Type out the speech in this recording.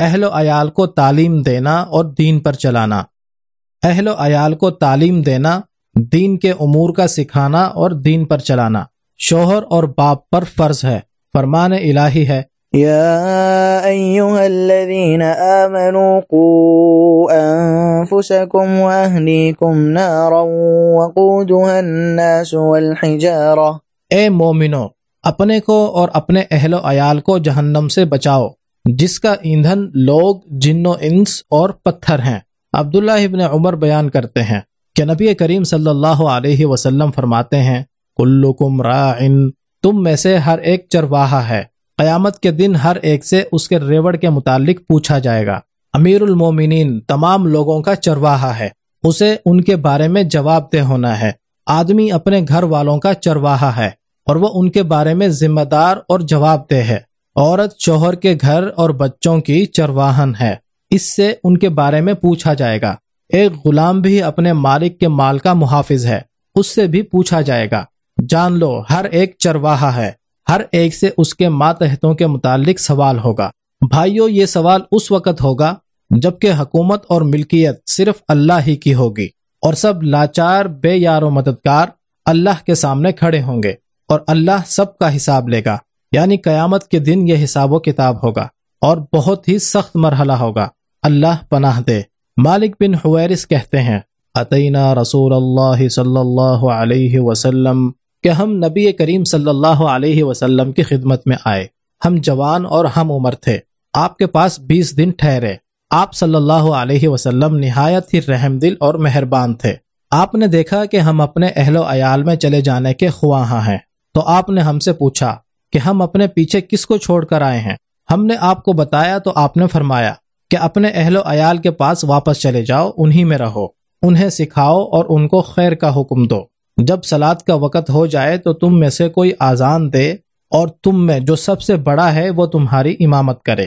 اہل و عیال کو تعلیم دینا اور دین پر چلانا۔ اہل و عیال کو تعلیم دینا دین کے امور کا سکھانا اور دین پر چلانا۔ شوہر اور باپ پر فرض ہے فرمان الہی ہے۔ يا أيها الذين آمنوا قوا أنفسكم وأهليكم نارا وقودها الناس والحجارة۔ اے مومنو اپنے کو اور اپنے اہل و عیال کو جہنم سے بچاؤ۔ جس کا ایندھن لوگ، جن و انس اور پتھر ہیں۔ عبداللہ ابن عمر بیان کرتے ہیں کہ نبی کریم صلی اللہ علیہ وسلم فرماتے ہیں، کلکم راعن، تم میں سے ہر ایک چرواہا ہے۔ قیامت کے دن ہر ایک سے اس کے ریوڑ کے متعلق پوچھا جائے گا۔ امیر المومنین، تمام لوگوں کا چرواہا ہے۔ اسے ان کے بارے میں جواب دہ ہونا ہے۔ آدمی اپنے گھر والوں کا چرواہا ہے اور وہ ان کے بارے میں ذمہ دار اور جواب دہ ہے۔ عورت شوہر کے گھر اور بچوں کی چرواہن ہے۔ اس سے ان کے بارے میں پوچھا جائے گا۔ ایک غلام بھی اپنے مالک کے مال کا محافظ ہے۔ اس سے بھی پوچھا جائے گا۔ جان لو، ہر ایک چرواہا ہے۔ ہر ایک سے اس کے ماتحتوں کے متعلق سوال ہوگا۔ بھائیو، یہ سوال اس وقت ہوگا جبکہ حکومت اور ملکیت صرف اللہ ہی کی ہوگی اور سب لاچار، بے یار و مددگار اللہ کے سامنے کھڑے ہوں گے اور اللہ سب کا حساب لے گا۔ یعنی قیامت کے دن یہ حساب و کتاب ہوگا اور بہت ہی سخت مرحلہ ہوگا۔ اللہ پناہ دے۔ مالک بن حویرس کہتے ہیں عطینہ رسول اللہ صلی اللہ علیہ وسلم کہ ہم نبی کریم صلی اللہ علیہ وسلم کی خدمت میں آئے۔ ہم جوان اور ہم عمر تھے۔ آپ کے پاس بیس دن ٹھہرے۔ آپ صلی اللہ علیہ وسلم نہایت ہی رحم دل اور مہربان تھے۔ آپ نے دیکھا کہ ہم اپنے اہل و عیال میں چلے جانے کے خواہاں ہیں۔ تو آپ نے ہم سے پوچھا کہ ہم اپنے پیچھے کس کو چھوڑ کر آئے ہیں۔ ہم نے آپ کو بتایا تو آپ نے فرمایا کہ اپنے اہل و عیال کے پاس واپس چلے جاؤ، انہی میں رہو۔ انہیں سکھاؤ اور ان کو خیر کا حکم دو۔ جب سلاد کا وقت ہو جائے تو تم میں سے کوئی آزان دے اور تم میں جو سب سے بڑا ہے وہ تمہاری امامت کرے۔